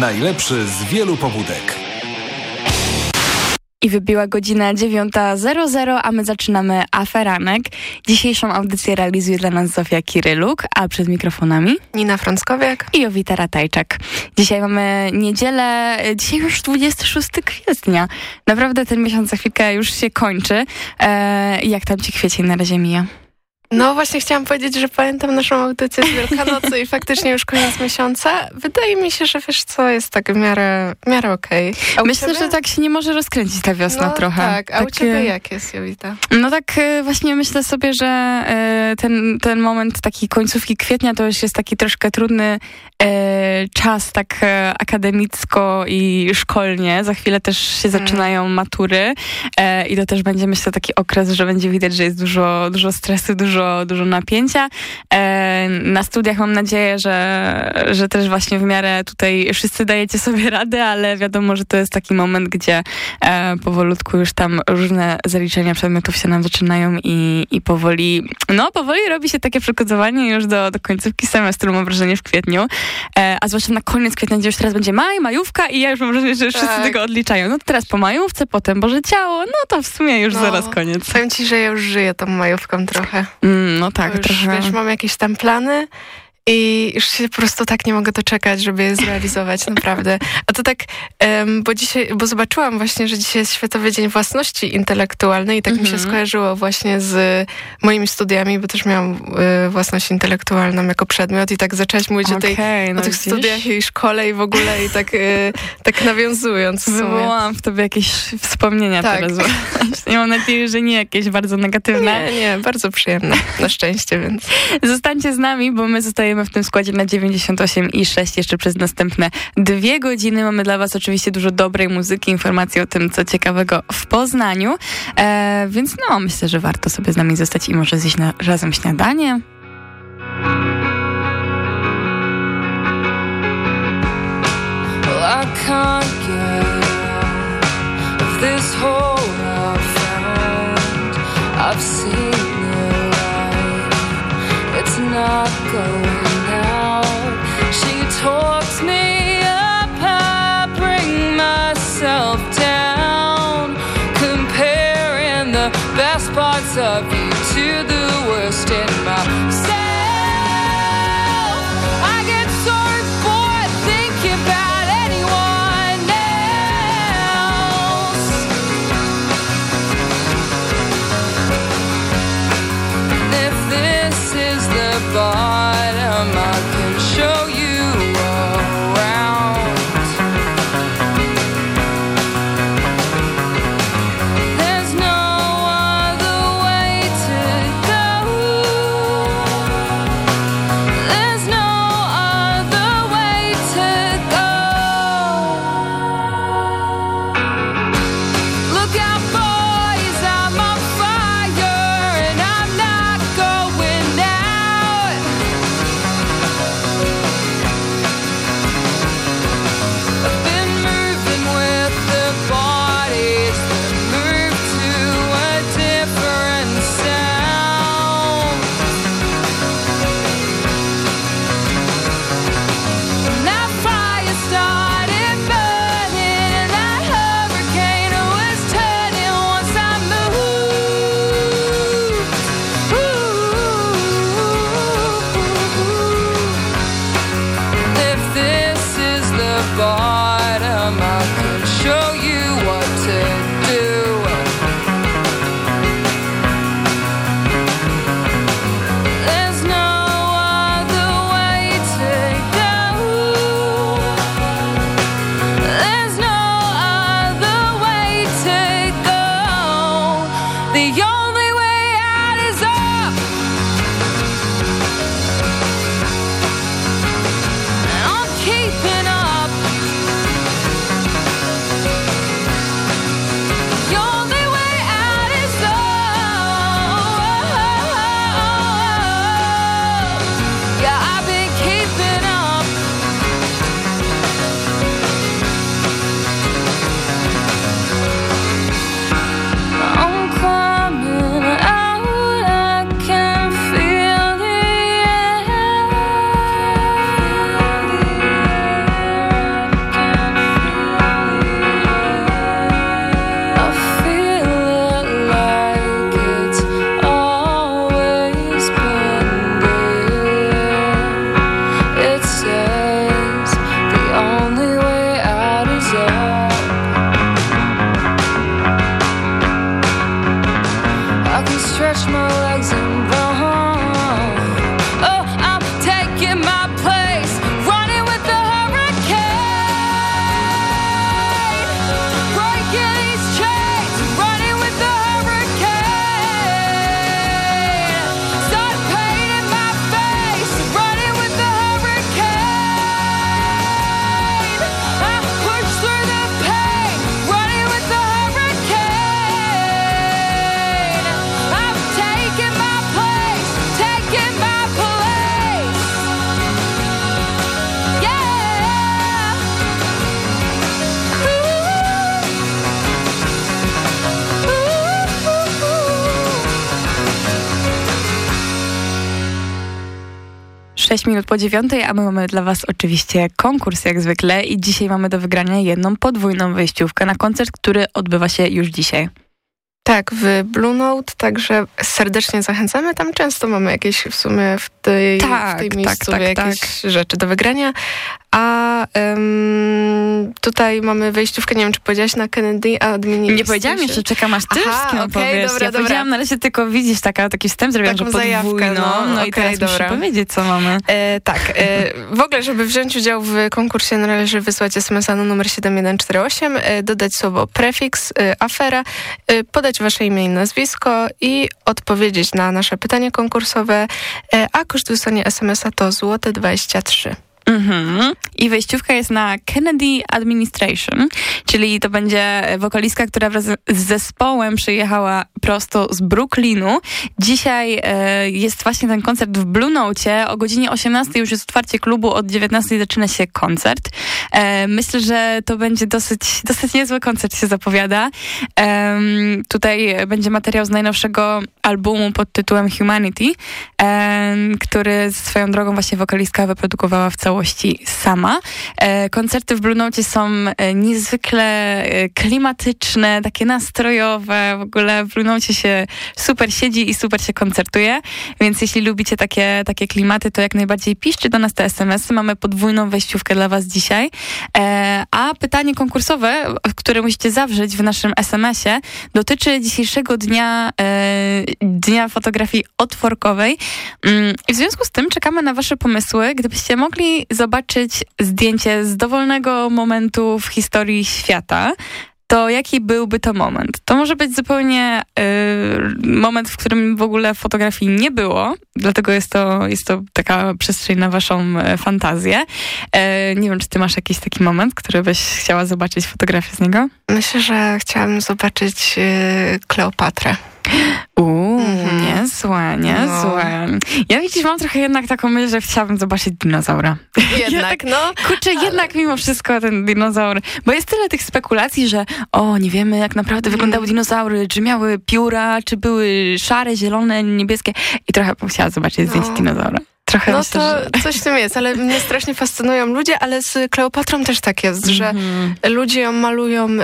Najlepszy z wielu pobudek. I wybiła godzina 9.00, a my zaczynamy aferanek. Dzisiejszą audycję realizuje dla nas Zofia Kiryluk, a przed mikrofonami Nina Frąckowiak i Jowita Ratajczak. Dzisiaj mamy niedzielę, dzisiaj już 26 kwietnia. Naprawdę ten miesiąc za chwilkę już się kończy. E, jak tam ci kwiecień na razie mija? No właśnie chciałam powiedzieć, że pamiętam naszą audycję z Wielkanocy i faktycznie już koniec miesiąca. Wydaje mi się, że wiesz co, jest tak w miarę, w miarę okej. Okay. Myślę, ciebie? że tak się nie może rozkręcić ta wiosna no, trochę. tak, a tak, u ciebie jak jest, Jowita? No tak e, właśnie myślę sobie, że e, ten, ten moment takiej końcówki kwietnia to już jest taki troszkę trudny e, czas tak akademicko i szkolnie. Za chwilę też się hmm. zaczynają matury i to też będzie myślę taki okres, że będzie widać, że jest dużo, dużo stresu, dużo dużo, dużo napięcia. E, na studiach mam nadzieję, że, że też właśnie w miarę tutaj wszyscy dajecie sobie radę, ale wiadomo, że to jest taki moment, gdzie e, powolutku już tam różne zaliczenia przedmiotów się nam zaczynają i, i powoli, no powoli robi się takie przygotowanie już do, do końcówki semestru, mam wrażenie, w kwietniu. E, a zwłaszcza na koniec kwietnia, gdzie już teraz będzie maj, majówka i ja już mam wrażenie, że wszyscy tak. tego odliczają. No teraz po majówce, potem Boże Ciało, no to w sumie już no, zaraz koniec. Powiem ci, że ja już żyję tą majówką trochę. Mm, no tak, już, trochę. Wiesz, mam jakieś tam plany i już się po prostu tak nie mogę doczekać, żeby je zrealizować, naprawdę. A to tak, um, bo dzisiaj, bo zobaczyłam właśnie, że dzisiaj jest Światowy Dzień Własności Intelektualnej i tak mi się mhm. skojarzyło właśnie z moimi studiami, bo też miałam y, własność intelektualną jako przedmiot i tak zaczęłaś mówić okay, o, tej, no o tych widzisz? studiach i szkole i w ogóle i tak, y, tak nawiązując. Wywołałam w tobie jakieś wspomnienia tak. teraz. Nie mam nadzieję, że nie jakieś bardzo negatywne. Nie, nie, bardzo przyjemne, na szczęście, więc. Zostańcie z nami, bo my zostajemy Zostajemy w tym składzie na 98 i 6 jeszcze przez następne dwie godziny. Mamy dla Was oczywiście dużo dobrej muzyki, informacji o tym, co ciekawego w Poznaniu. E, więc no, myślę, że warto sobie z nami zostać i może zjeść na, razem śniadanie. I've seen the light. It's not going talks me 6 minut po dziewiątej, a my mamy dla Was oczywiście konkurs jak zwykle i dzisiaj mamy do wygrania jedną podwójną wejściówkę na koncert, który odbywa się już dzisiaj. Tak, w Blue Note, także serdecznie zachęcamy. Tam często mamy jakieś w sumie w tej, tak, w tej miejscu tak, tak, jakieś tak. rzeczy do wygrania. A um, tutaj mamy wejściówkę, nie wiem, czy powiedziałaś na Kennedy Administration. Nie powiedziałam jeszcze, czekam aż ty Aha, wszystkim okay, opowiesz. Dobra, ja dobra. powiedziałam na razie tylko widzisz taka, taki wstęp zrobiłam, że podwójną. No, no okay, i teraz dobra. muszę powiedzieć, co mamy. E, tak, e, w ogóle, żeby wziąć udział w konkursie należy wysłać SMS-a na numer 7148, e, dodać słowo prefiks, e, afera, e, podać wasze imię i nazwisko i odpowiedzieć na nasze pytanie konkursowe, e, a koszt wysłania SMS-a to złote 23. Mhm. I wejściówka jest na Kennedy Administration, czyli to będzie wokalistka, która wraz z zespołem przyjechała prosto z Brooklynu. Dzisiaj e, jest właśnie ten koncert w Blue Note. O godzinie 18 już jest otwarcie klubu, od 19 zaczyna się koncert. E, myślę, że to będzie dosyć, dosyć niezły koncert się zapowiada. E, tutaj będzie materiał z najnowszego albumu pod tytułem Humanity, który swoją drogą właśnie wokalistka wyprodukowała w całości całości sama. E, koncerty w Blue są e, niezwykle e, klimatyczne, takie nastrojowe. W ogóle w Blue się super siedzi i super się koncertuje, więc jeśli lubicie takie, takie klimaty, to jak najbardziej piszcie do nas te SMS-y. Mamy podwójną wejściówkę dla was dzisiaj. A pytanie konkursowe, które musicie zawrzeć w naszym SMS-ie, dotyczy dzisiejszego dnia, dnia fotografii otworkowej. Mm, w związku z tym czekamy na wasze pomysły. Gdybyście mogli zobaczyć zdjęcie z dowolnego momentu w historii świata, to jaki byłby to moment? To może być zupełnie y, moment, w którym w ogóle fotografii nie było, dlatego jest to, jest to taka przestrzeń na waszą e, fantazję. Y, nie wiem, czy ty masz jakiś taki moment, który byś chciała zobaczyć fotografię z niego? Myślę, że chciałam zobaczyć y, Kleopatrę. Uuu, mhm. niezłe, niezłe. No. Ja widzisz, mam trochę jednak taką myśl, że chciałabym zobaczyć dinozaura. Jednak, ja tak, no. Kurczę, ale... jednak mimo wszystko ten dinozaur, bo jest tyle tych spekulacji, że o, nie wiemy jak naprawdę wyglądały mm. dinozaury, czy miały pióra, czy były szare, zielone, niebieskie i trochę bym chciała zobaczyć zdjęcie no. dinozaura. Trochę no myślę, to że... coś w tym jest, ale mnie strasznie fascynują ludzie, ale z Kleopatrą też tak jest, że mm -hmm. ludzie ją malują y,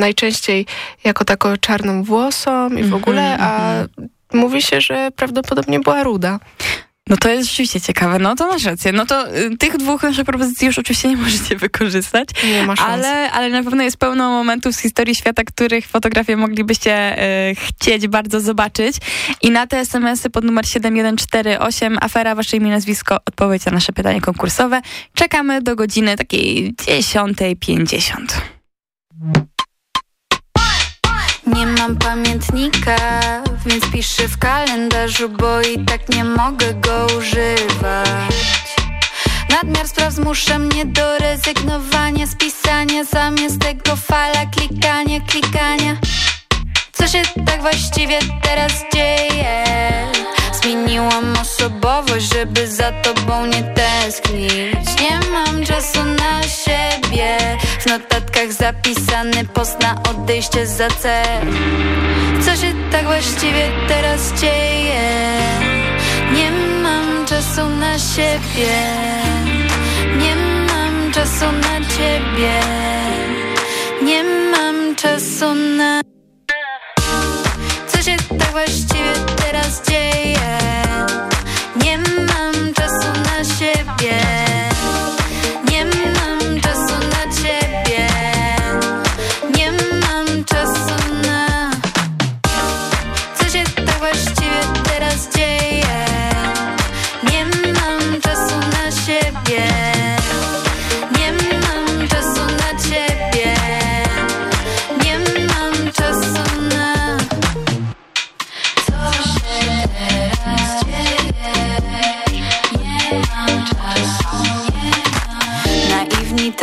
najczęściej jako taką czarną włosą i w ogóle, mm -hmm. a mhm. mówi się, że prawdopodobnie była ruda. No to jest rzeczywiście ciekawe. No to masz rację. No to y, tych dwóch naszych propozycji już oczywiście nie możecie wykorzystać. Nie ma szans. Ale, ale na pewno jest pełno momentów z historii świata, których fotografię moglibyście y, chcieć bardzo zobaczyć. I na te SMS-y pod numer 7148 afera wasze imię nazwisko odpowiedź na nasze pytanie konkursowe. Czekamy do godziny takiej 10.50. Mam pamiętnika, więc piszę w kalendarzu, bo i tak nie mogę go używać. Nadmiar spraw zmusza mnie do rezygnowania z pisania Zamiast tego fala klikania, klikania Co się tak właściwie teraz dzieje? Zmieniłam osobowość, żeby za tobą nie tęsknić Nie mam czasu na siebie W notatkach zapisany post na odejście za cel Co się tak właściwie teraz dzieje? Nie mam czasu na siebie Nie mam czasu na ciebie Nie mam czasu na Co się tak właściwie teraz dzieje?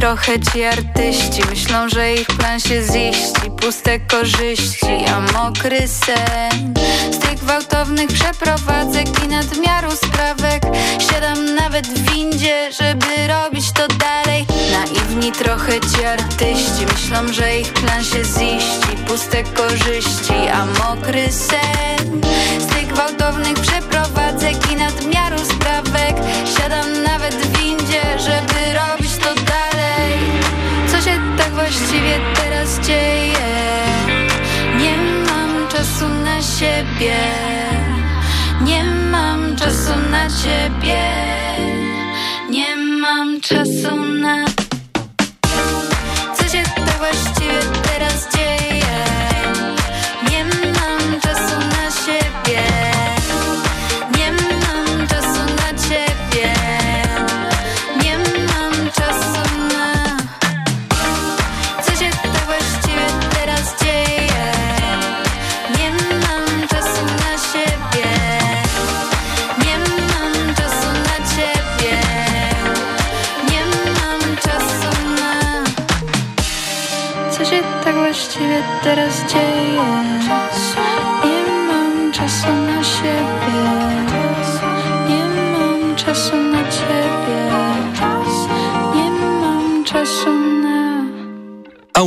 Trochę ci artyści myślą, że ich plan się ziści. Puste korzyści, a mokry sen. Z tych gwałtownych przeprowadzek i nadmiaru sprawek. Siadam nawet w windzie, żeby robić to dalej. Naiwni trochę ci artyści myślą, że ich plan się ziści. Puste korzyści, a mokry sen. Z tych gwałtownych przeprowadzek siebie. Nie mam czasu na ciebie. Nie mam czasu na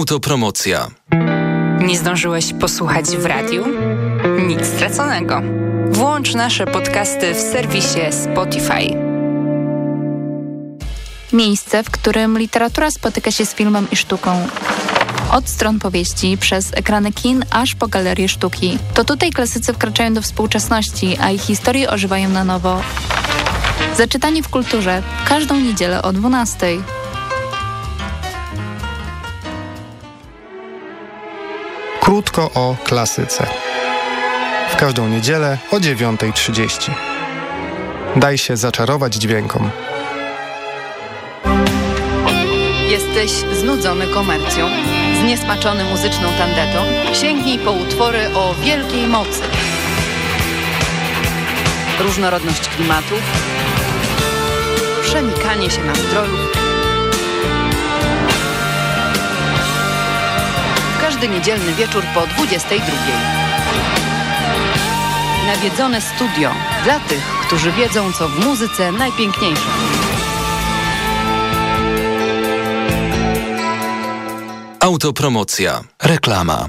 Autopromocja. Nie zdążyłeś posłuchać w radiu? Nic straconego. Włącz nasze podcasty w serwisie Spotify. Miejsce, w którym literatura spotyka się z filmem i sztuką. Od stron powieści, przez ekrany kin, aż po galerie sztuki. To tutaj klasycy wkraczają do współczesności, a ich historie ożywają na nowo. Zaczytanie w kulturze każdą niedzielę o 12. Krótko o klasyce. W każdą niedzielę o 9.30. Daj się zaczarować dźwiękom. Jesteś znudzony komercją, zniesmaczony muzyczną tandetą? Sięgnij po utwory o wielkiej mocy. Różnorodność klimatów, przenikanie się nastrojów. Każdy niedzielny wieczór po 22. Nawiedzone studio dla tych, którzy wiedzą, co w muzyce najpiękniejsze. Autopromocja. Reklama.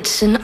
It's an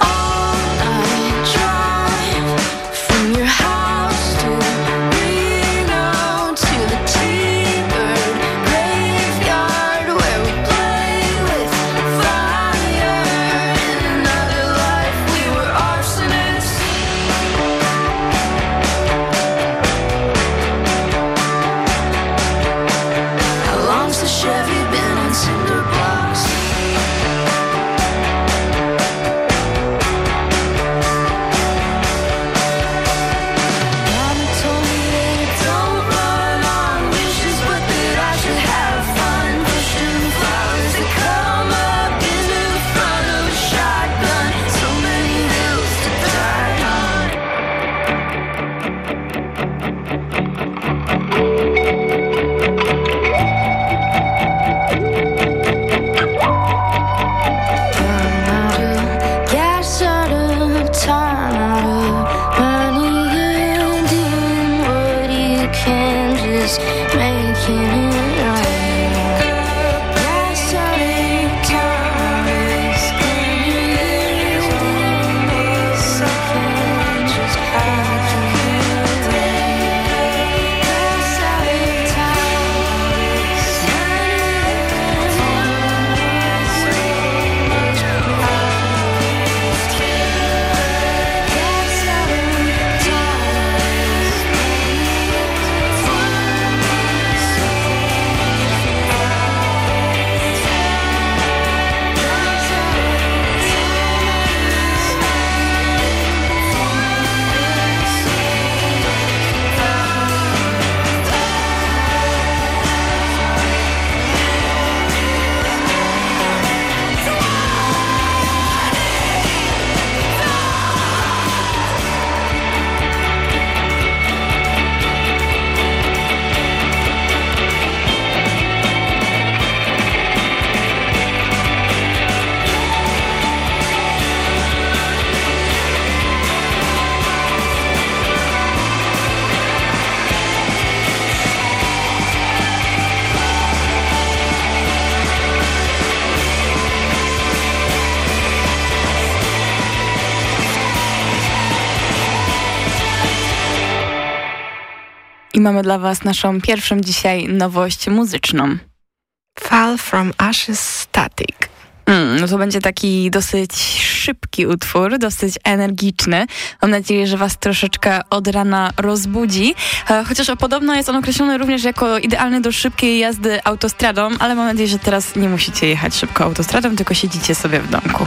mamy dla Was naszą pierwszą dzisiaj nowość muzyczną. Fall from Ashes Static. Mm, no to będzie taki dosyć szybki utwór, dosyć energiczny. Mam nadzieję, że was troszeczkę od rana rozbudzi. E, chociaż podobno jest on określony również jako idealny do szybkiej jazdy autostradą, ale mam nadzieję, że teraz nie musicie jechać szybko autostradą, tylko siedzicie sobie w domku.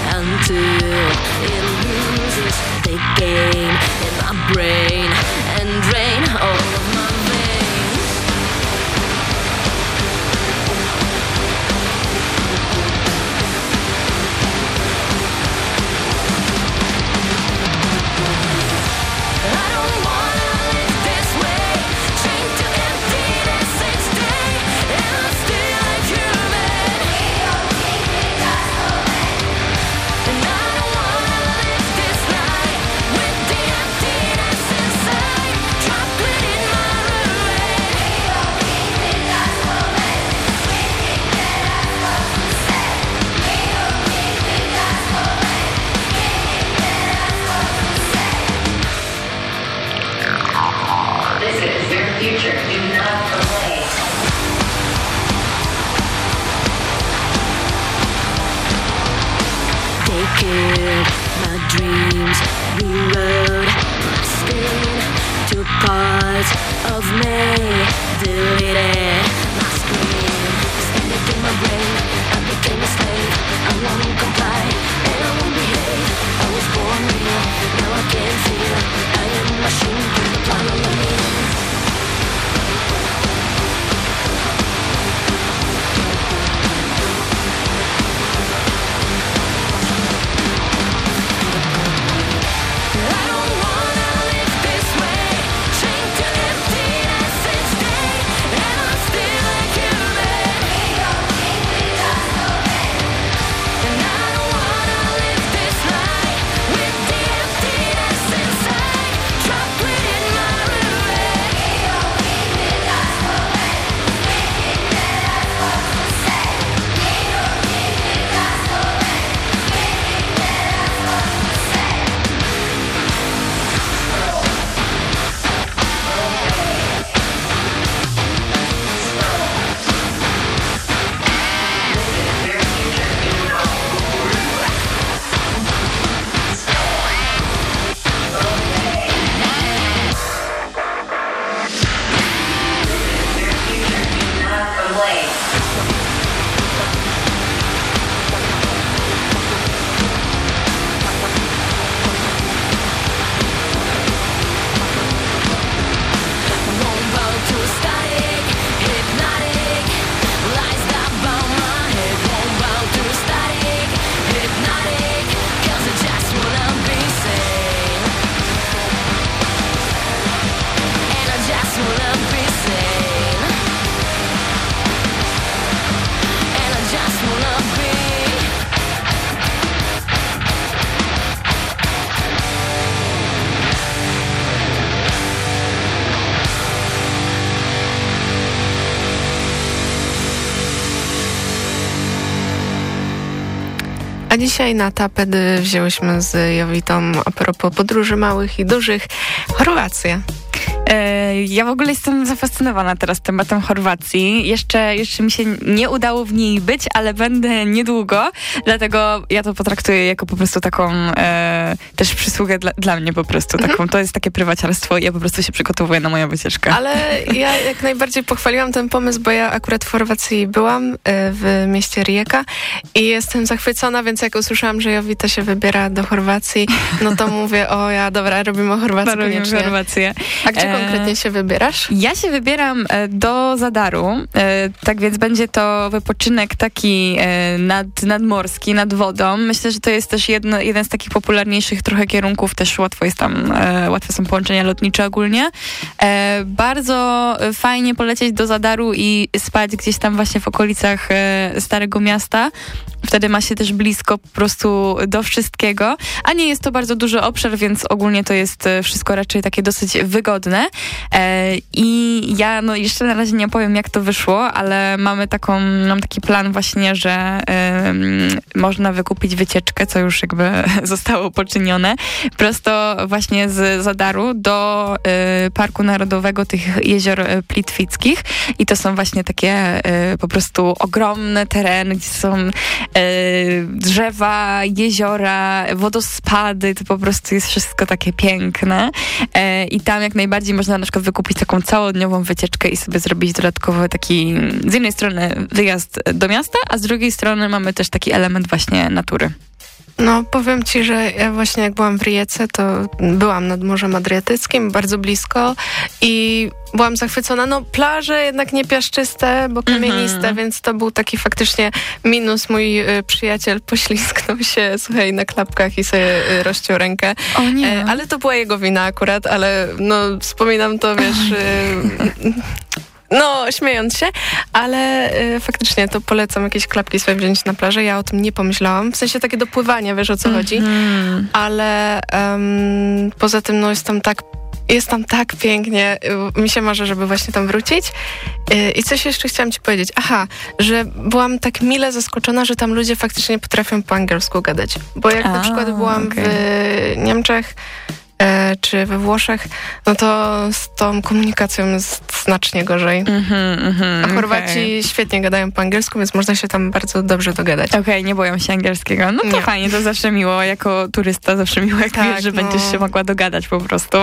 until it loses the game in my brain and drain all. Dzisiaj na tapet wzięłyśmy z Jowitą a propos podróży małych i dużych Chorwację. E, ja w ogóle jestem zafascynowana teraz tematem Chorwacji. Jeszcze, jeszcze mi się nie udało w niej być, ale będę niedługo, dlatego ja to potraktuję jako po prostu taką e, też przysługę dla, dla mnie po prostu. Mhm. Taką, to jest takie prywaciarstwo i ja po prostu się przygotowuję na moją wycieczkę. Ale ja jak najbardziej pochwaliłam ten pomysł, bo ja akurat w Chorwacji byłam e, w mieście Rijeka i jestem zachwycona, więc jak usłyszałam, że Jowita się wybiera do Chorwacji, no to mówię, o ja, dobra, robimy Chorwację Robimy. Chorwację. A gdzie E, konkretnie się wybierasz? Ja się wybieram e, do Zadaru, e, tak więc będzie to wypoczynek taki e, nad, nadmorski, nad wodą. Myślę, że to jest też jedno, jeden z takich popularniejszych trochę kierunków, też łatwo jest tam, łatwe są połączenia lotnicze ogólnie. Bardzo fajnie polecieć do Zadaru i spać gdzieś tam właśnie w okolicach Starego Miasta. Wtedy ma się też blisko po prostu do wszystkiego, a nie jest to bardzo duży obszar, więc ogólnie to jest wszystko raczej takie dosyć wygodne. E, I ja no jeszcze na razie nie opowiem, jak to wyszło, ale mamy taką, mam taki plan właśnie, że można wykupić wycieczkę, co już jakby zostało poczynione, prosto właśnie z Zadaru do e, Parku Narodowego tych jezior e, Plitwickich. I to są właśnie takie po prostu ogromne tereny, gdzie są drzewa, jeziora, wodospady, to po prostu jest wszystko takie piękne. I tam jak najbardziej można na przykład wykupić taką całodniową wycieczkę i sobie zrobić dodatkowo taki z jednej strony wyjazd do miasta, a z drugiej strony mamy też taki element właśnie natury. No, powiem ci, że ja właśnie jak byłam w Rijece, to byłam nad Morzem Adriatyckim, bardzo blisko i byłam zachwycona. No, plaże jednak nie piaszczyste, bo kamieniste, Mhm. więc to był taki faktycznie minus. Mój y, przyjaciel poślizgnął się, słuchaj, na klapkach i sobie y, rozciął rękę. O nie. E, ale to była jego wina akurat, ale no, wspominam to, wiesz... Y, no, śmiejąc się, ale y, faktycznie to polecam jakieś klapki sobie wziąć na plażę. Ja o tym nie pomyślałam. W sensie takie dopływanie, wiesz o co chodzi. Mhm. Ale em, poza tym, no jest tam tak jest tam tak pięknie. Mi się marzy, żeby właśnie tam wrócić. Y, I coś jeszcze chciałam ci powiedzieć. Aha, że byłam tak mile zaskoczona, że tam ludzie faktycznie potrafią po angielsku gadać. Bo jak na A, przykład byłam okej. w Niemczech, e, czy we Włoszech, no to z tą komunikacją jest znacznie gorzej. Mhm, mhm, A okej. Chorwaci świetnie gadają po angielsku, więc można się tam bardzo dobrze dogadać. Okej, nie boją się angielskiego. No to Nie. fajnie, to zawsze miło. Jako turysta zawsze miło, jak Tak, wiesz, że no. będziesz się mogła dogadać po prostu.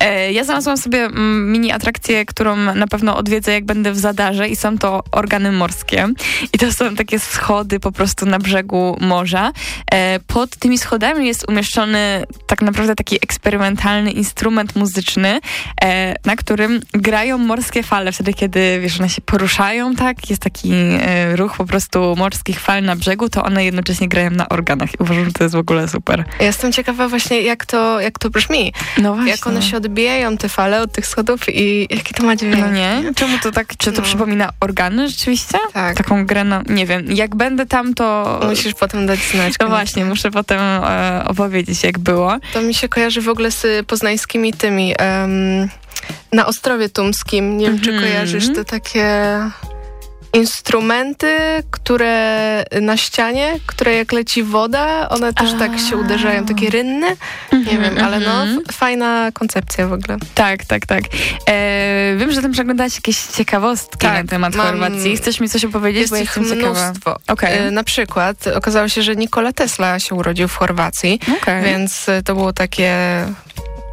E, ja znalazłam sobie mm, mini atrakcję, którą na pewno odwiedzę, jak będę w Zadarze i są to organy morskie. I to są takie schody po prostu na brzegu morza. E, pod tymi schodami jest umieszczony tak naprawdę taki eksperymentalny instrument muzyczny, e, na którym grają morskie fale. Wtedy, kiedy, wiesz, one się poruszają, tak? Jest taki e, ruch po prostu morskich fal na brzegu, to one jednocześnie grają na organach. I uważam, że to jest w ogóle super. Ja jestem ciekawa właśnie, jak to, jak to brzmi. No właśnie. Jak one się odbijają, te fale od tych schodów i jaki to ma dźwięk. No nie? Czemu to tak, czy to No. przypomina organy rzeczywiście? Tak. Taką grę na, nie wiem, jak będę tam, to... Musisz potem dać znać. No właśnie, muszę potem e, opowiedzieć, jak było. To mi się kojarzy w ogóle z poznańskimi tymi. em, na Ostrowie Tumskim. Nie wiem, czy Mhm. kojarzysz te takie instrumenty, które na ścianie, które jak leci woda, one też tak się uderzają, takie rynne. Nie wiem, ale no mhm. fajna koncepcja w ogóle. Tak, tak, tak. E, wiem, że tam przeglądałaś jakieś ciekawostki Tak, na temat mam- Chorwacji. Chcesz mi coś opowiedzieć, Jest bo ich jestem mnóstwo. E, Na przykład okazało się, że Nikola Tesla się urodził w Chorwacji, więc e, to było takie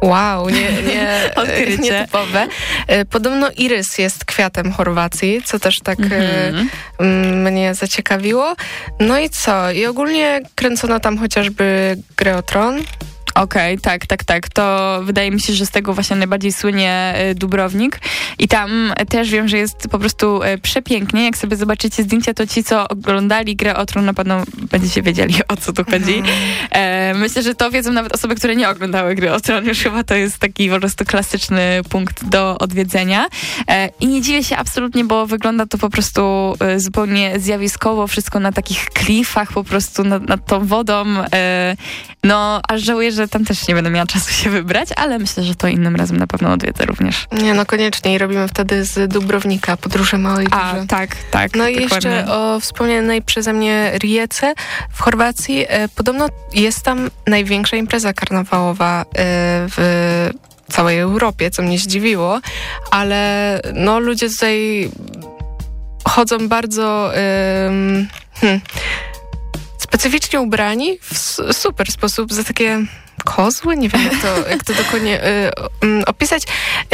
wow, nie, nie, Odkrycie. nietypowe. E, Podobno irys jest kwiatem Chorwacji, co też tak e, Mhm. mm, mnie zaciekawiło. No i co? I ogólnie kręcono tam chociażby grę Okej, tak, tak, tak. To wydaje mi się, że z tego właśnie najbardziej słynie e, Dubrownik. I tam też wiem, że jest po prostu e, przepięknie. Jak sobie zobaczycie zdjęcia, to ci, co oglądali grę o Tron, na pewno będziecie wiedzieli, o co tu chodzi. E, myślę, że to wiedzą nawet osoby, które nie oglądały gry o Tron. Już chyba to jest taki po prostu klasyczny punkt do odwiedzenia. E, I nie dziwię się absolutnie, bo wygląda to po prostu e, zupełnie zjawiskowo. Wszystko na takich klifach, po prostu nad, nad tą wodą. E, no, aż żałuję, że tam też nie będę miała czasu się wybrać, ale myślę, że to innym razem na pewno odwiedzę również. Nie, no koniecznie i robimy wtedy z Dubrownika podróże małej A, duże. tak, tak. No i dokładnie. jeszcze o wspomnianej przeze mnie Rijece w Chorwacji. E, podobno jest tam największa impreza karnawałowa e, w całej Europie, co mnie zdziwiło, ale no ludzie tutaj chodzą bardzo um, hmm, specyficznie ubrani w super sposób, za takie kozły, nie wiem jak to, jak to dokładnie y, y, opisać,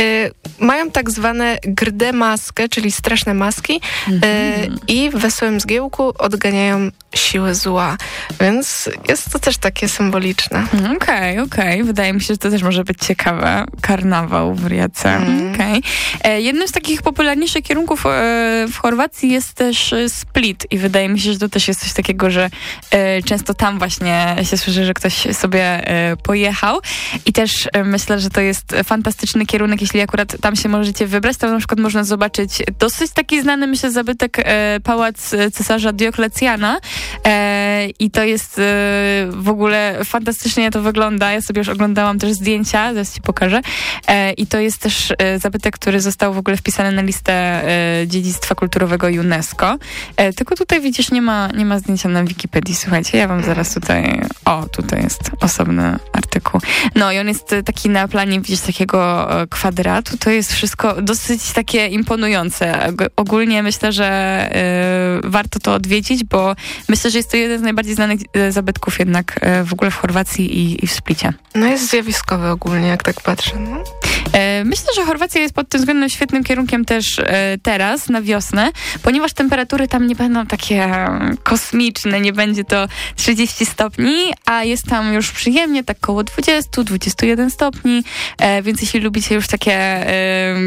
y, mają tak zwane grdę maskę, czyli straszne maski mm -hmm. i w wesołym zgiełku odganiają siły zła, więc jest to też takie symboliczne. Okej, okay, okej. Okay. Wydaje mi się, że to też może być ciekawe. Karnawał w Riece. Mm. Okay. E, jednym z takich popularniejszych kierunków e, w Chorwacji jest też e, Split i wydaje mi się, że to też jest coś takiego, że często tam właśnie się słyszy, że ktoś sobie pojechał i też e, myślę, że to jest fantastyczny kierunek, jeśli akurat tam się możecie wybrać, to na przykład można zobaczyć dosyć taki znany, myślę, zabytek Pałac Cesarza Dioklecjana, E, I to jest e, w ogóle fantastycznie to wygląda. Ja sobie już oglądałam też zdjęcia, zaraz ci pokażę. E, I to jest też zabytek, który został w ogóle wpisany na listę dziedzictwa kulturowego UNESCO. Tylko tutaj widzisz, nie ma, nie ma zdjęcia na Wikipedii. Słuchajcie, ja wam zaraz tutaj... O, tutaj jest osobny artykuł. No i on jest taki na planie, widzisz, takiego kwadratu. To jest wszystko dosyć takie imponujące. Ogólnie myślę, że warto to odwiedzić, bo Myślę, że jest to jeden z najbardziej znanych e, zabytków jednak e, w ogóle w Chorwacji i, i w Splicie. No jest zjawiskowy ogólnie, jak tak patrzę. No. E, myślę, że Chorwacja jest pod tym względem świetnym kierunkiem też teraz, na wiosnę, ponieważ temperatury tam nie będą takie kosmiczne, nie będzie to 30 stopni, a jest tam już przyjemnie, tak koło 20-21 stopni, więc jeśli lubicie już takie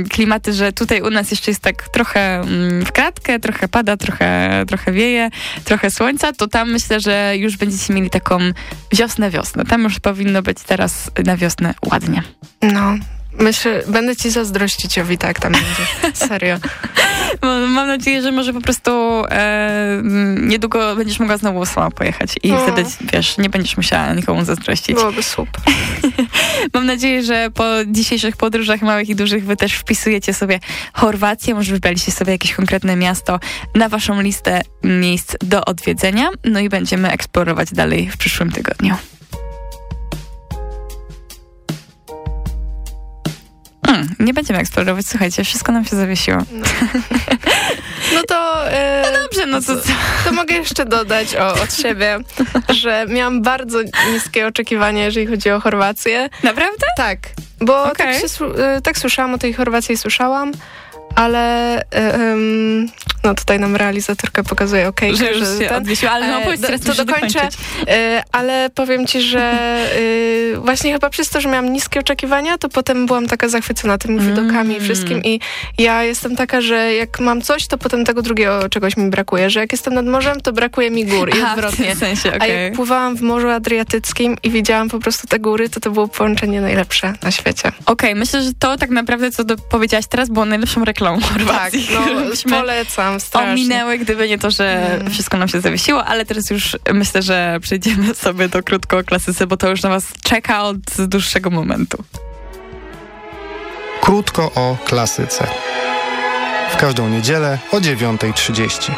klimaty, że tutaj u nas jeszcze jest tak trochę mm, w kratkę, trochę pada, trochę, trochę wieje, trochę słońca, to tam myślę, że już będziecie mieli taką wiosnę, wiosnę. Tam już powinno być teraz na wiosnę ładnie. No, Myślę, będę ci zazdrościć, Jowita, jak tam będziesz. Serio. Mam nadzieję, że może po prostu e, niedługo będziesz mogła znowu sama pojechać i no. wtedy, wiesz, nie będziesz musiała nikomu zazdrościć. Byłoby super. Mam nadzieję, że po dzisiejszych podróżach małych i dużych wy też wpisujecie sobie Chorwację, może wybraliście sobie jakieś konkretne miasto na waszą listę miejsc do odwiedzenia, no i będziemy eksplorować dalej w przyszłym tygodniu. Hmm, nie będziemy eksplorować, słuchajcie, wszystko nam się zawiesiło. No, no to... E, no dobrze, no to co? To mogę jeszcze dodać o, od siebie, że miałam bardzo niskie oczekiwania, jeżeli chodzi o Chorwację. Naprawdę? Tak, bo okay. tak, się, e, tak słyszałam o tej Chorwacji słyszałam, ale um, no tutaj nam realizatorka pokazuje ok, że już że się ten, odwiesiła, ale no powiedz teraz, to dokończę. E, ale powiem ci, że e, właśnie chyba przez to, że miałam niskie oczekiwania, to potem byłam taka zachwycona tymi widokami i mm. wszystkim i ja jestem taka, że jak mam coś, to potem tego drugiego czegoś mi brakuje, że jak jestem nad morzem, to brakuje mi gór i odwrotnie. W sensie, okay. A jak pływałam w Morzu Adriatyckim i widziałam po prostu te góry, to to było połączenie najlepsze na świecie. Okej, okay, myślę, że to tak naprawdę, co powiedziałaś teraz, było najlepszą reklamą Chorwacji. Tak, no, polecam strasznie. Ominęły, gdyby nie to, że mm. wszystko nam się zawiesiło, ale teraz już myślę, że przejdziemy sobie do krótko o klasyce, bo to już na was czeka od dłuższego momentu. Krótko o klasyce. W każdą niedzielę o 9.30.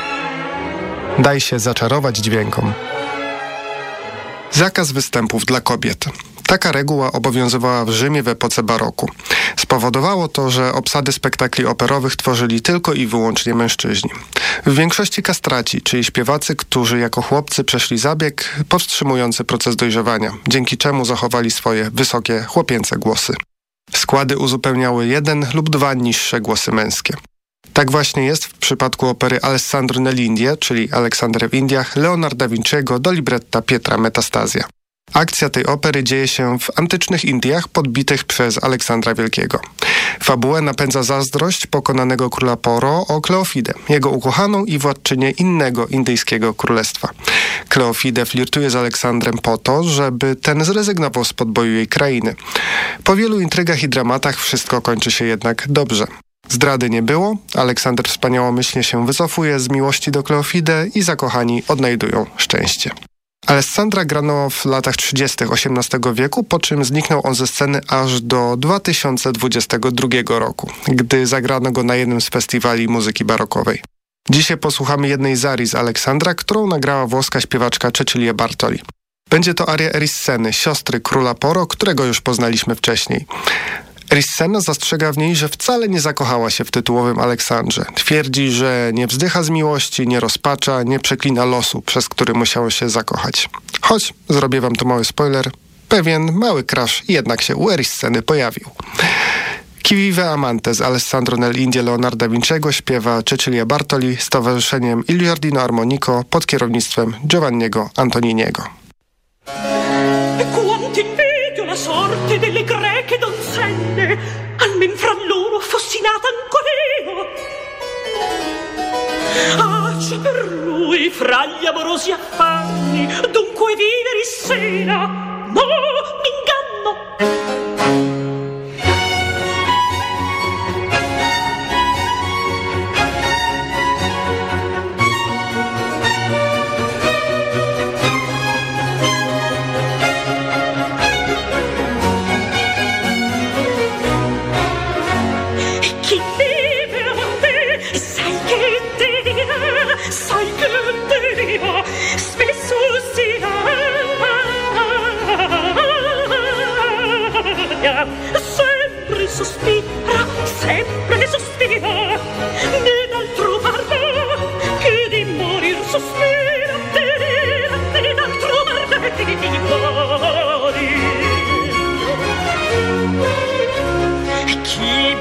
Daj się zaczarować dźwiękom. Zakaz występów dla kobiet. Taka reguła obowiązywała w Rzymie w epoce baroku. Spowodowało to, że obsady spektakli operowych tworzyli tylko i wyłącznie mężczyźni. W większości kastraci, czyli śpiewacy, którzy jako chłopcy przeszli zabieg powstrzymujący proces dojrzewania, dzięki czemu zachowali swoje wysokie, chłopięce głosy. Składy uzupełniały jeden lub dwa niższe głosy męskie. Tak właśnie jest w przypadku opery Alessandro nell'Indie, czyli Aleksander w Indiach, Leonarda Vinciego do libretta Pietra Metastazja. Akcja tej opery dzieje się w antycznych Indiach podbitych przez Aleksandra Wielkiego. Fabułę napędza zazdrość pokonanego króla Poro o Kleofidę, jego ukochaną i władczynię innego indyjskiego królestwa. Kleofidę flirtuje z Aleksandrem po to, żeby ten zrezygnował z podboju jej krainy. Po wielu intrygach i dramatach wszystko kończy się jednak dobrze. Zdrady nie było, Aleksander wspaniałomyślnie się wycofuje z miłości do Kleofidy i zakochani odnajdują szczęście. Alessandra grano w latach 30. XVIII wieku, po czym zniknął on ze sceny aż do 2022 roku, gdy zagrano go na jednym z festiwali muzyki barokowej. Dzisiaj posłuchamy jednej z arii z Aleksandra, którą nagrała włoska śpiewaczka Cecilia Bartoli. Będzie to aria Erisseny, siostry króla Poro, którego już poznaliśmy wcześniej. Rissena zastrzega w niej, że wcale nie zakochała się w tytułowym Aleksandrze. Twierdzi, że nie wzdycha z miłości, nie rozpacza, nie przeklina losu, przez który musiało się zakochać. Choć, zrobię wam tu mały spoiler, pewien mały crash jednak się u Risseny pojawił. Chi vive amante z Alessandro nell'Indie Leonarda Vinciego śpiewa Cecilia Bartoli z towarzyszeniem Il Giardino Armonico pod kierownictwem Giovanniego Antoniniego. Quanto invidio la sorte delle greche donzelle almen fra loro fossi nata ancora io. Ah c'è per lui fra gli amorosi affanni dunque vivere sera no m'inganno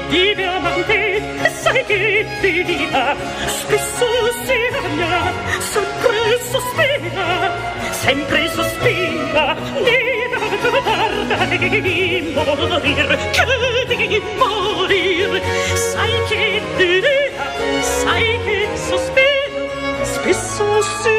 di diamante sai che ti dica spesso si ragna sempre sospira sempre sospira di tarda di morir che di morir. Sai che ti dica sai che sospira spesso si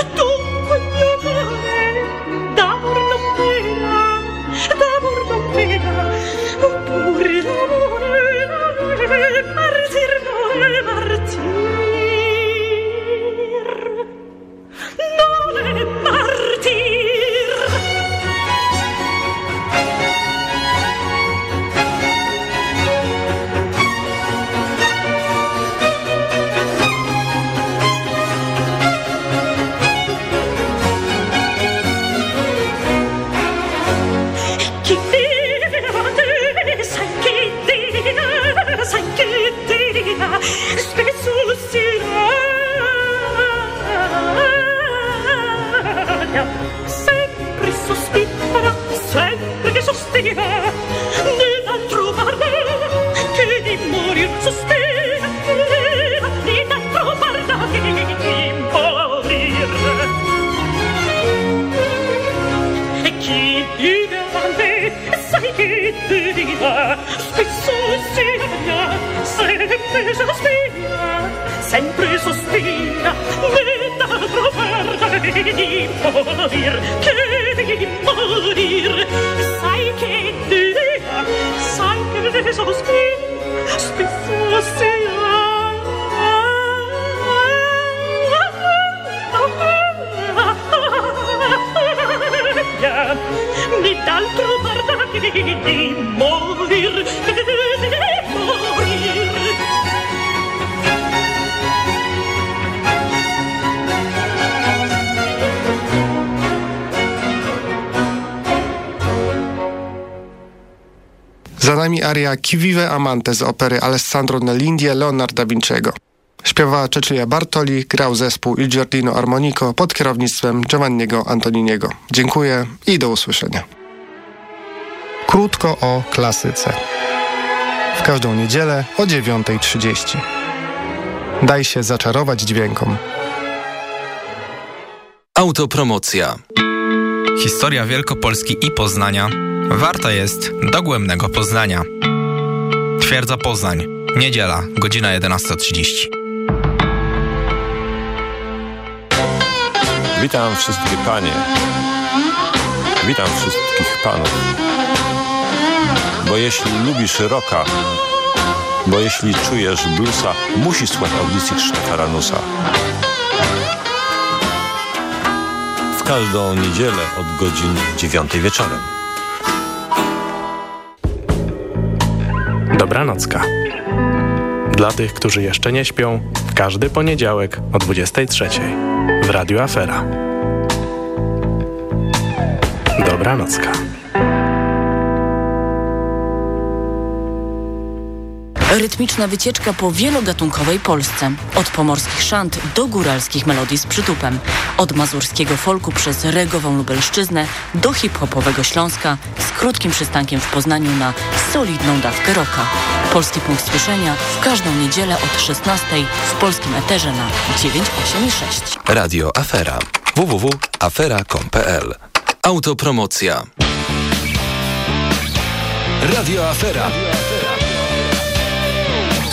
di morir, devi morir. Sai che Dio, sai che ne so spin, spiffosse Mi dal tuo guardare di nami aria Chi vive amante z opery Alessandro Nell'Indie Leonarda Vinciego. Śpiewała Cecilia Bartoli, grał zespół Il Giardino Armonico pod kierownictwem Giovanniego Antoniniego. Dziękuję i do usłyszenia. Krótko o klasyce. W każdą niedzielę o 9.30. Daj się zaczarować dźwiękom. Autopromocja. Historia Wielkopolski i Poznania warta jest dogłębnego poznania. Twierdza Poznań. Niedziela, godzina 11.30. Witam wszystkie panie. Witam wszystkich panów. Bo jeśli lubisz rocka, bo jeśli czujesz bluesa, musisz słuchać audycji Krzysztofa Ranusa. Każdą niedzielę od godzin 9 wieczorem. Dobranocka. Dla tych, którzy jeszcze nie śpią, każdy poniedziałek o 23 w Radio Afera. Dobranocka. Rytmiczna wycieczka po wielogatunkowej Polsce. Od pomorskich szant do góralskich melodii z przytupem. Od mazurskiego folku przez regową Lubelszczyznę do hip-hopowego Śląska z krótkim przystankiem w Poznaniu na solidną dawkę roka. Polski punkt słyszenia w każdą niedzielę od 16 w polskim eterze na 986. Radio Afera. www.afera.com.pl Autopromocja. Radio Afera.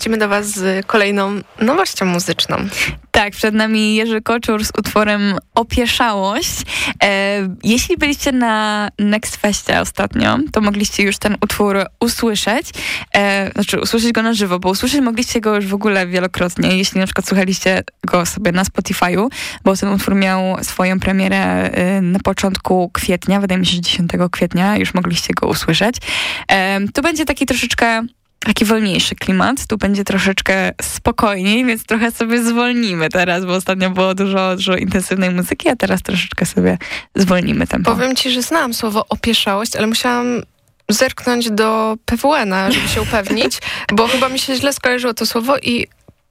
Przychodzimy do Was z kolejną nowością muzyczną. Tak, przed nami Jerzy Koczur z utworem Opieszałość. E, jeśli byliście na Next Festie ostatnio, to mogliście już ten utwór usłyszeć. E, znaczy usłyszeć go na żywo, bo usłyszeć mogliście go już w ogóle wielokrotnie, jeśli na przykład słuchaliście go sobie na Spotify'u, bo ten utwór miał swoją premierę e, na początku kwietnia, wydaje mi się, że 10 kwietnia już mogliście go usłyszeć. E, to będzie taki troszeczkę taki wolniejszy klimat. Tu będzie troszeczkę spokojniej, więc trochę sobie zwolnimy teraz, bo ostatnio było dużo, dużo intensywnej muzyki, a teraz troszeczkę sobie zwolnimy tempo. Powiem ci, że znam słowo opieszałość, ale musiałam zerknąć do PWN-a, żeby się upewnić, bo chyba mi się źle skojarzyło to słowo i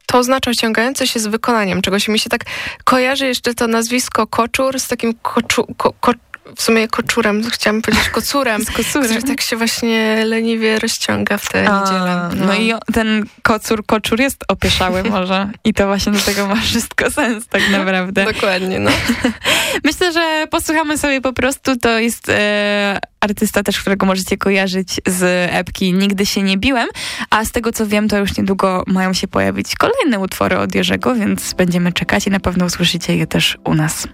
to oznacza ociągające się z wykonaniem czegoś. Mi się tak kojarzy jeszcze to nazwisko Koczur z takim koczu, ko, ko, w sumie koczurem, chciałam powiedzieć kocurem, z kocurem. który tak się właśnie leniwie rozciąga w tę niedzielę. No. no. i ten kocur, koczur jest opieszały może i to właśnie do tego ma wszystko sens tak naprawdę. Dokładnie, no. Myślę, że posłuchamy sobie po prostu, to jest e, artysta też, którego możecie kojarzyć z epki Nigdy się nie biłem, a z tego co wiem, to już niedługo mają się pojawić kolejne utwory od Jerzego, więc będziemy czekać i na pewno usłyszycie je też u nas.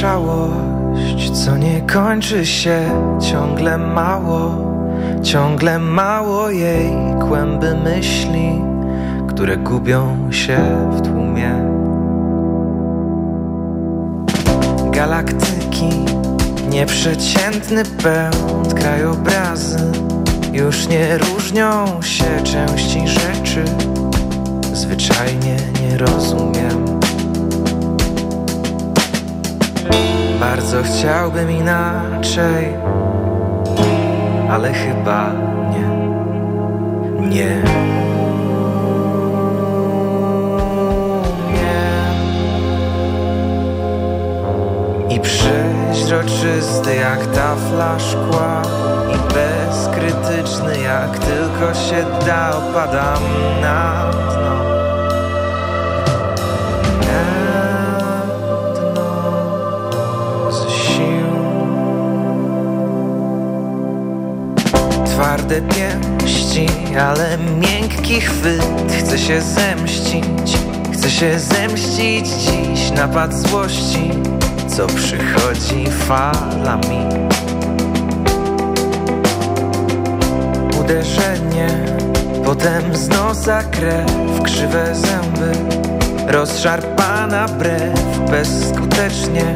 Opieszałość, co nie kończy się, ciągle mało, ciągle mało jej kłęby myśli, które gubią się w tłumie. Galaktyki, nieprzeciętny pęd, krajobrazy już nie różnią się części rzeczy, zwyczajnie nie rozumiem. Bardzo chciałbym inaczej, ale chyba nie, nie. I przeźroczysty jak tafla szkła I bezkrytyczny jak tylko się da. Opadam na twarde pięści, ale miękki chwyt Chcę się zemścić, chcę się zemścić dziś Napad złości, co przychodzi falami Uderzenie, potem z nosa krew Krzywe zęby, rozszarpana brew. Bezskutecznie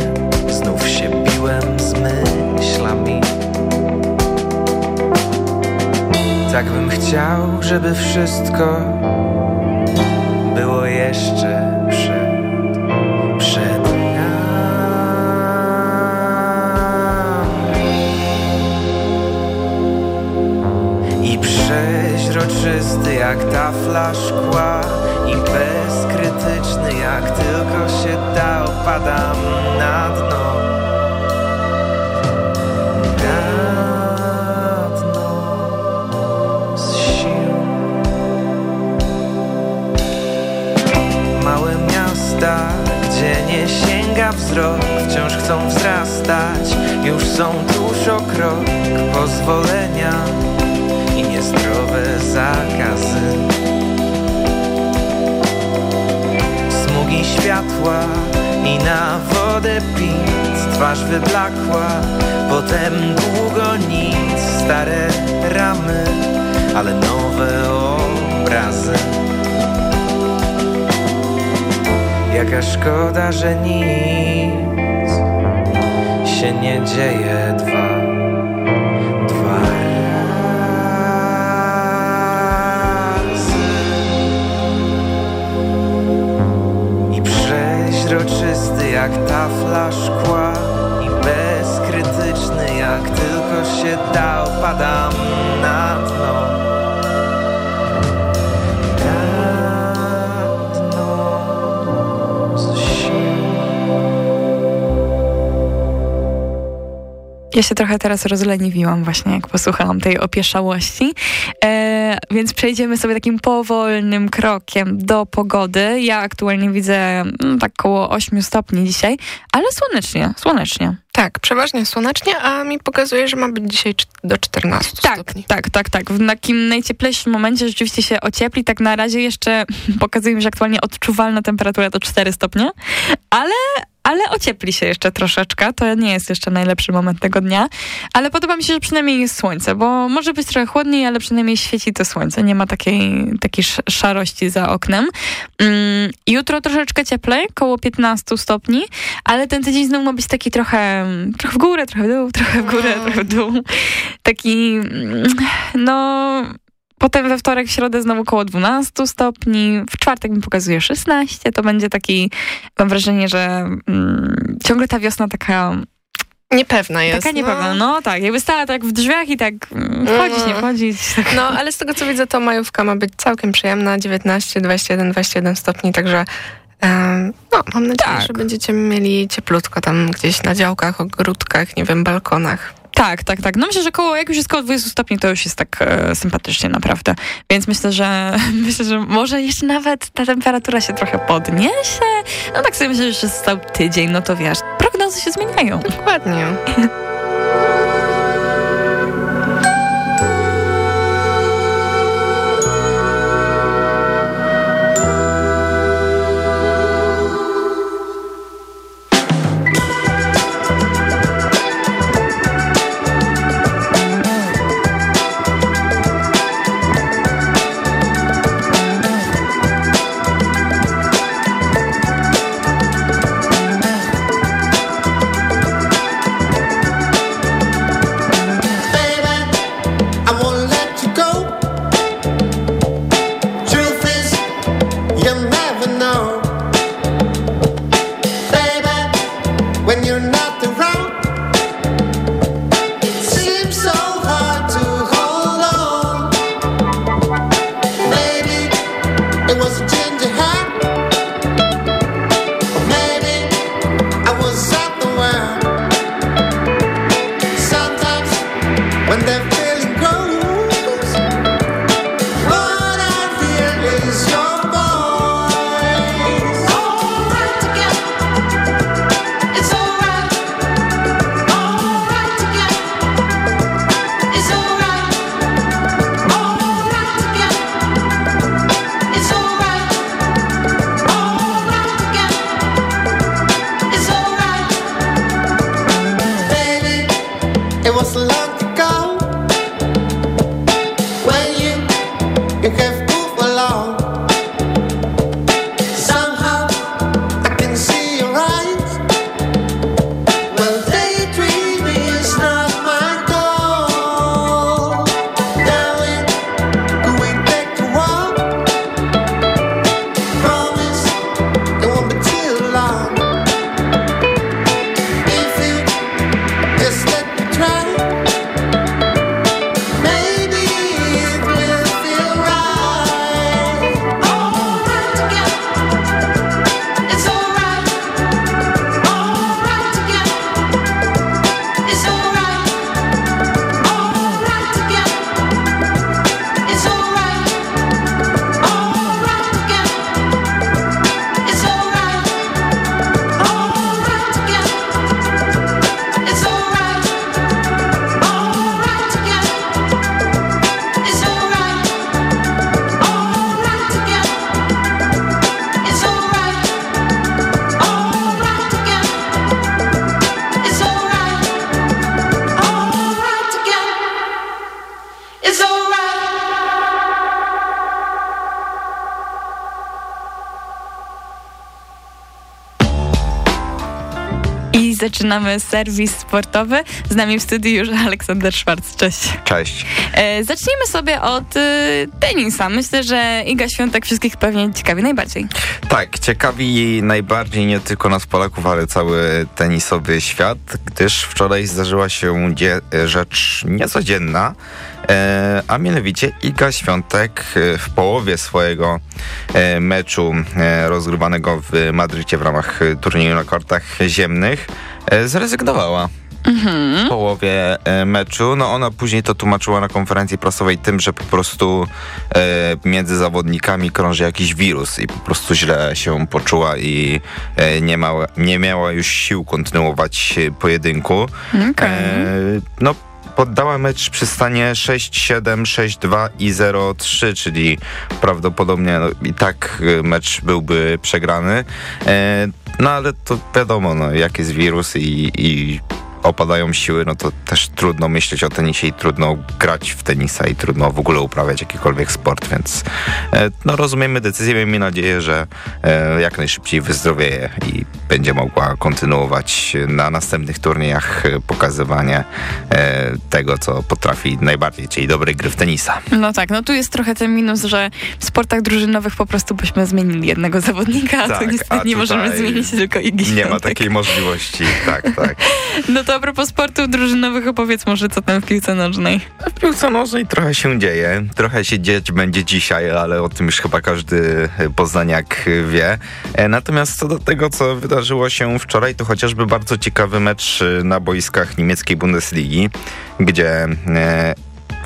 znów się biłem z myślami Tak bym chciał, żeby wszystko było jeszcze przed, przed nami. I przeźroczysty jak tafla szkła i bezkrytyczny jak tylko się da opadam na dno. Wzrok Wciąż chcą wzrastać, już są tuż o krok Pozwolenia i niezdrowe zakazy. Smugi światła i na wodę pic Twarz wyblakła, potem długo nic Stare ramy, ale nowe obrazy Jaka szkoda, że nic się nie dzieje dwa, dwa razy. I przeźroczysty jak tafla szkła i bezkrytyczny jak tylko się da opadam na Ja się trochę teraz rozleniwiłam właśnie, jak posłuchałam tej opieszałości. E, więc przejdziemy sobie takim powolnym krokiem do pogody. Ja aktualnie widzę no, tak około 8 stopni dzisiaj, ale słonecznie, słonecznie. Tak, przeważnie słonecznie, a mi pokazuje, że ma być dzisiaj do 14 tak, stopni. Tak, tak, tak. W takim najcieplejszym momencie rzeczywiście się ociepli. Tak na razie jeszcze pokazuje mi, że aktualnie odczuwalna temperatura to 4 stopnie, ale, ale ociepli się jeszcze troszeczkę. To nie jest jeszcze najlepszy moment tego dnia, ale podoba mi się, że przynajmniej jest słońce, bo może być trochę chłodniej, ale przynajmniej świeci to słońce. Nie ma takiej, takiej szarości za oknem. Mm, jutro troszeczkę cieplej, koło 15 stopni, ale ten tydzień znowu ma być taki trochę, trochę w górę, trochę w dół, trochę w górę, trochę w dół. Taki, mm, no Potem we wtorek, w środę znowu około 12 stopni. W czwartek mi pokazuje 16. To będzie taki, mam wrażenie, że mm, ciągle ta wiosna taka Niepewna jest. Taka niepewna, no, no tak. Jakby stała tak w drzwiach i tak mm, wchodzić, nie wchodzić. Tak. No, ale z tego co widzę, to majówka ma być całkiem przyjemna. 19, 21, 21 stopni, także um, no, mam nadzieję, tak. że będziecie mieli cieplutko tam gdzieś na działkach, ogródkach, nie wiem, balkonach. Tak, tak, tak. No myślę, że koło, jak już jest koło 20 stopni, to już jest tak e, sympatycznie naprawdę. Więc myślę, że myślę, że może jeszcze nawet ta temperatura się trochę podniesie. No tak sobie myślę, że jeszcze został tydzień, no to wiesz, prognozy się zmieniają. Dokładnie. was love. Zaczynamy serwis sportowy. Z nami w studiu już Aleksander Szwarc. Cześć. Cześć. E, zacznijmy sobie od y, tenisa. Myślę, że Iga Świątek wszystkich pewnie ciekawi najbardziej. Tak, ciekawi najbardziej nie tylko nas Polaków, ale cały tenisowy świat, gdyż wczoraj zdarzyła się rzecz niecodzienna. E, a mianowicie Iga Świątek e, w połowie swojego e, meczu rozgrywanego w Madrycie w ramach turnieju na kortach ziemnych zrezygnowała. Mhm. W połowie meczu. No ona później to tłumaczyła na konferencji prasowej tym, że po prostu e, między zawodnikami krąży jakiś wirus i po prostu źle się poczuła i e, nie, ma, nie miała już sił kontynuować pojedynku. Okay. E, no poddała mecz przy stanie 6-7, 6-2 i 0-3, czyli prawdopodobnie no, i tak y, mecz byłby przegrany. E, no ale to wiadomo, no, jak jest wirus i, i opadają siły, no to też trudno myśleć o tenisie i trudno grać w tenisa i trudno w ogóle uprawiać jakikolwiek sport, więc e, no rozumiemy decyzję, miejmy nadzieję, że e, jak najszybciej wyzdrowieje i będzie mogła kontynuować na następnych turniejach pokazywanie e, tego, co potrafi najbardziej, czyli dobrej gry w tenisa. No tak, no tu jest trochę ten minus, że w sportach drużynowych po prostu byśmy zmienili jednego zawodnika, a tak, to niestety a nie możemy zmienić tylko Igi Nie ma takiej możliwości, tak, tak. No to To a propos sportów drużynowych, opowiedz może, co tam w piłce nożnej. W piłce nożnej trochę się dzieje. Trochę się dzieć będzie dzisiaj, ale o tym już chyba każdy poznaniak wie. E, natomiast co do tego, co wydarzyło się wczoraj, to chociażby bardzo ciekawy mecz na boiskach niemieckiej Bundesligi, gdzie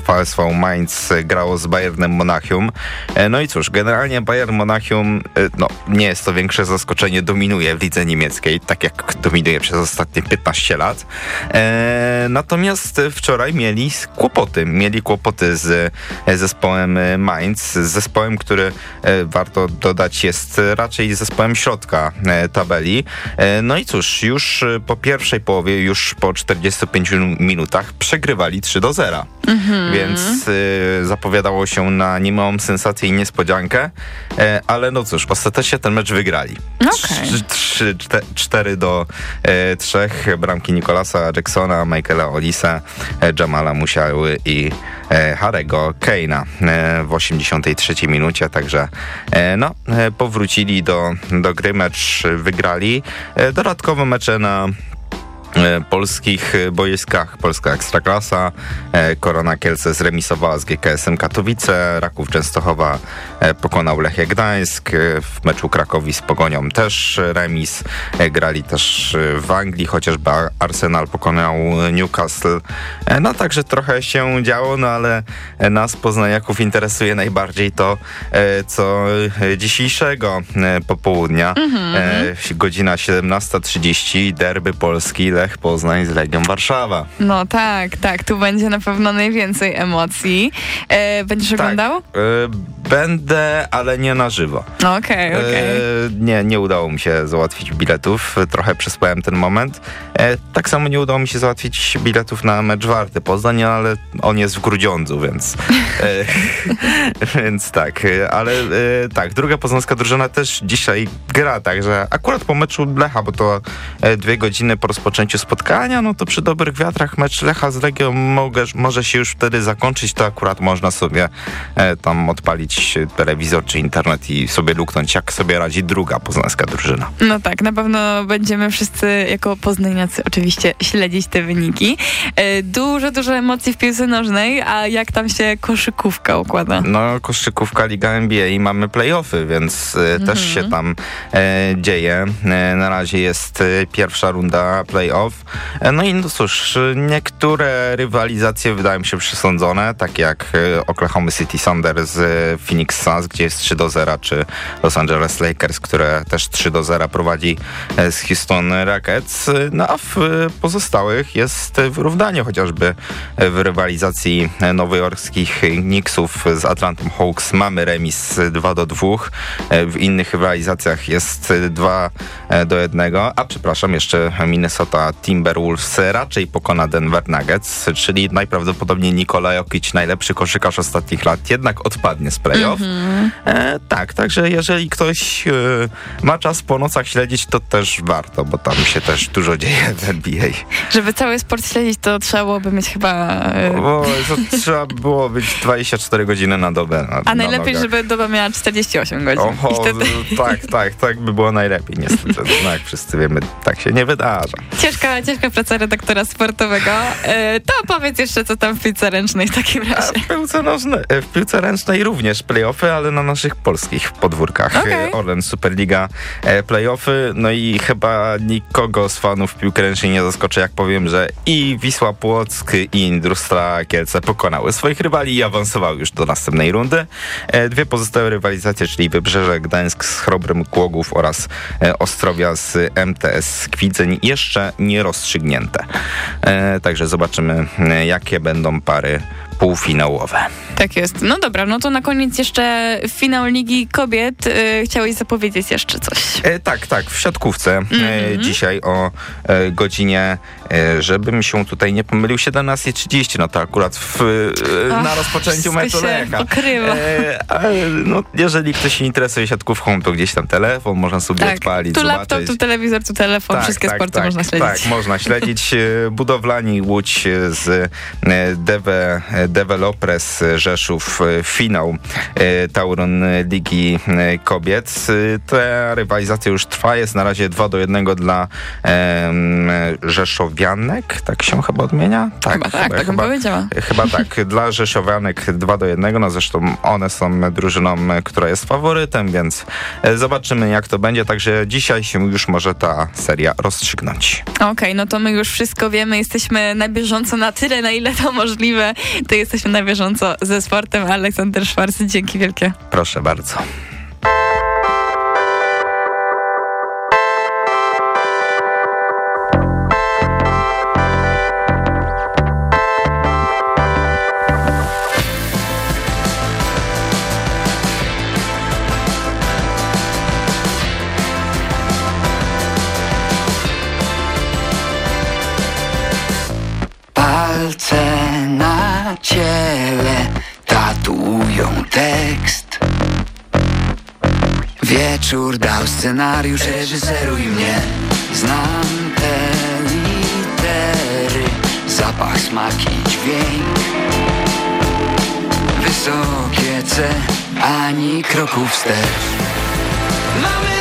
e, VSV Mainz grało z Bayernem Monachium. E, no i cóż, generalnie Bayern Monachium, e, no nie jest to większe zaskoczenie, dominuje w lidze niemieckiej, tak jak dominuje przez ostatnie 15 lat. E, natomiast wczoraj mieli kłopoty. Mieli kłopoty z zespołem Mainz, z zespołem, który warto dodać jest raczej zespołem środka tabeli. No i cóż, już po pierwszej połowie, już po 45 minutach przegrywali 3 do 0. Mhm więc y, zapowiadało się na niemałą sensację i niespodziankę, y, ale no cóż, ostatecznie ten mecz wygrali. Okay. 3, 4 do y, 3, bramki Nikolasa Jacksona, Michaela Olisa, y, Jamala Musiały i y, Harego Keina y, w 83 minucie, także no, powrócili do, do gry, mecz wygrali. Dodatkowo mecze na E, polskich boiskach. Polska Ekstraklasa, e, Korona Kielce zremisowała z GKS-em Katowice, Raków Częstochowa e, pokonał Lechia Gdańsk, w meczu Krakowi z Pogonią też remis, grali też w Anglii, chociażby Arsenal pokonał Newcastle. No także trochę się działo, no ale nas poznaniaków interesuje najbardziej to, co dzisiejszego popołudnia. Mhm. Godzina 17.30, derby Polski, Lech Poznań z Legią Warszawa. No tak, tak, tu będzie na pewno najwięcej emocji. E, będziesz tak, oglądał? E, będę, ale nie na żywo. Okej, okay, okej. Okay. E, nie, nie udało mi się załatwić biletów, trochę przespałem ten moment. E, tak samo nie udało mi się załatwić biletów na mecz Warty Poznań, ale on jest w Grudziądzu, więc e, więc tak, ale e, tak, druga poznańska drużyna też dzisiaj gra, także akurat po meczu Lecha, bo to dwie godziny po rozpoczęciu spotkania, no to przy dobrych wiatrach mecz Lecha z Legią mogę, może się już wtedy zakończyć, to akurat można sobie e, tam odpalić telewizor czy internet i sobie luknąć, jak sobie radzi druga poznańska drużyna. No tak, na pewno będziemy wszyscy jako poznaniacy oczywiście śledzić te wyniki. E, dużo, dużo emocji w piłce nożnej, a jak tam się koszykówka układa? No, koszykówka Liga NBA i mamy playoffy, więc mhm. też się tam e, dzieje. E, na razie jest pierwsza runda playoff no i no cóż, niektóre rywalizacje wydają się przesądzone, tak jak Oklahoma City Thunder z Phoenix Suns, gdzie jest 3 do 0, czy Los Angeles Lakers, które też 3 do 0 prowadzi z Houston Rockets. No a w pozostałych jest wyrównanie chociażby w rywalizacji nowojorskich Knicksów z Atlantą Hawks mamy remis 2 do 2. W innych rywalizacjach jest 2 do 1, a przepraszam, jeszcze Minnesota Timberwolves raczej pokona Denver Nuggets, czyli najprawdopodobniej Nikola Jokic, najlepszy koszykarz ostatnich lat, jednak odpadnie z playoff. Mm-hmm. E, tak, także jeżeli ktoś e, ma czas po nocach śledzić, to też warto, bo tam się też dużo dzieje w NBA. Żeby cały sport śledzić, to trzeba byłoby mieć chyba... E... Bo, to trzeba było być 24 godziny na dobę. Na, A najlepiej, żeby doba miała 48 godzin. Oho, wtedy... Tak, tak, tak by było najlepiej, niestety. No jak wszyscy wiemy, tak się nie wydarza ciężka, ciężka praca redaktora sportowego. E, to powiedz jeszcze, co tam w piłce ręcznej w takim razie. w piłce, nożnej, w piłce ręcznej również playoffy, ale na naszych polskich podwórkach. Okay. Orlen Superliga e, playoffy. No i chyba nikogo z fanów piłki ręcznej nie zaskoczy, jak powiem, że i Wisła Płock, i Industra Kielce pokonały swoich rywali i awansowały już do następnej rundy. E, dwie pozostałe rywalizacje, czyli Wybrzeże Gdańsk z Chrobrym Kłogów oraz Ostrowia z MTS Kwidzeń jeszcze nie rozstrzygnięte. E, także zobaczymy, e, jakie będą pary półfinałowe. Tak jest. No dobra, no to na koniec jeszcze finał Ligi Kobiet. E, chciałeś zapowiedzieć jeszcze coś. E, tak, tak, w siatkówce mm -hmm. dzisiaj o e, godzinie, żebym się tutaj nie pomylił, 17.30, no to akurat w, Ach, na rozpoczęciu meczu Lecha. pokrywa. no, jeżeli ktoś się interesuje siatkówką, to gdzieś tam telefon można sobie tak. odpalić, tu zobaczyć. laptop, tu telewizor, tu telefon, tak, wszystkie tak, sporty tak, można śledzić. Tak, można śledzić. Budowlani Łódź z DW Developers Rzeszów finał Taurun Ligi Kobiet. Ta rywalizacja już trwa, jest na razie 2 do 1 dla Rzeszowianek, tak się chyba odmienia? Tak, chyba tak, tak chyba, powiedziała. Chyba tak, dla Rzeszowianek 2 do 1, no zresztą one są drużyną, która jest faworytem, więc zobaczymy jak to będzie, także dzisiaj się już może ta seria rozstrzygnąć. Okej, okay, no to my już wszystko wiemy, jesteśmy na bieżąco na tyle, na ile to możliwe, to jesteśmy na bieżąco ze sportem. Aleksander Szwarcy, dzięki wielkie. Proszę bardzo. ciele tatuują tekst. Wieczór dał scenariusz, reżyseruj mnie. Znam te litery. Zapach, smak i dźwięk. Wysokie C, ani kroków wstecz. Mamy